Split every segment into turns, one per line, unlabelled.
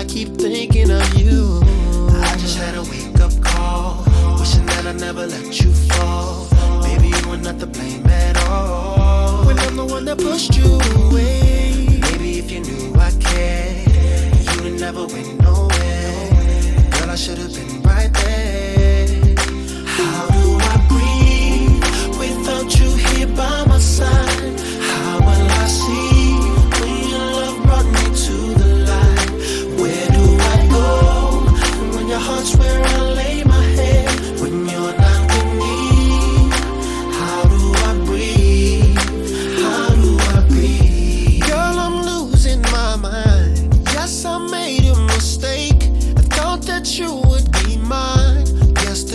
I keep thinking of you. I just had a wake up call, wishing that I never let you fall.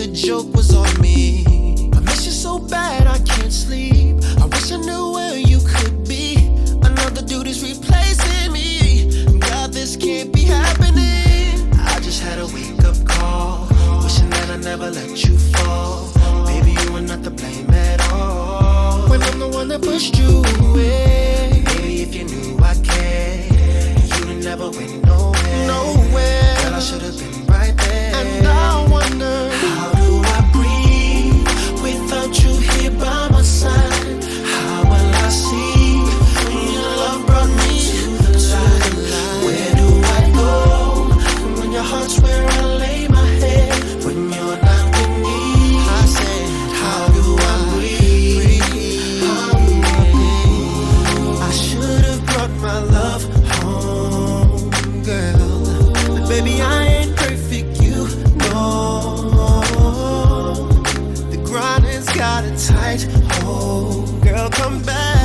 the joke was on me. I miss you so bad, I can't sleep. I wish I knew where you could be. Another dude is replacing me. God, this can't be happening. I just had a wake up call. Wishing that I never let you fall. Baby, you were not to blame at all. When I'm the one that pushed you away. nights. Oh, girl, come back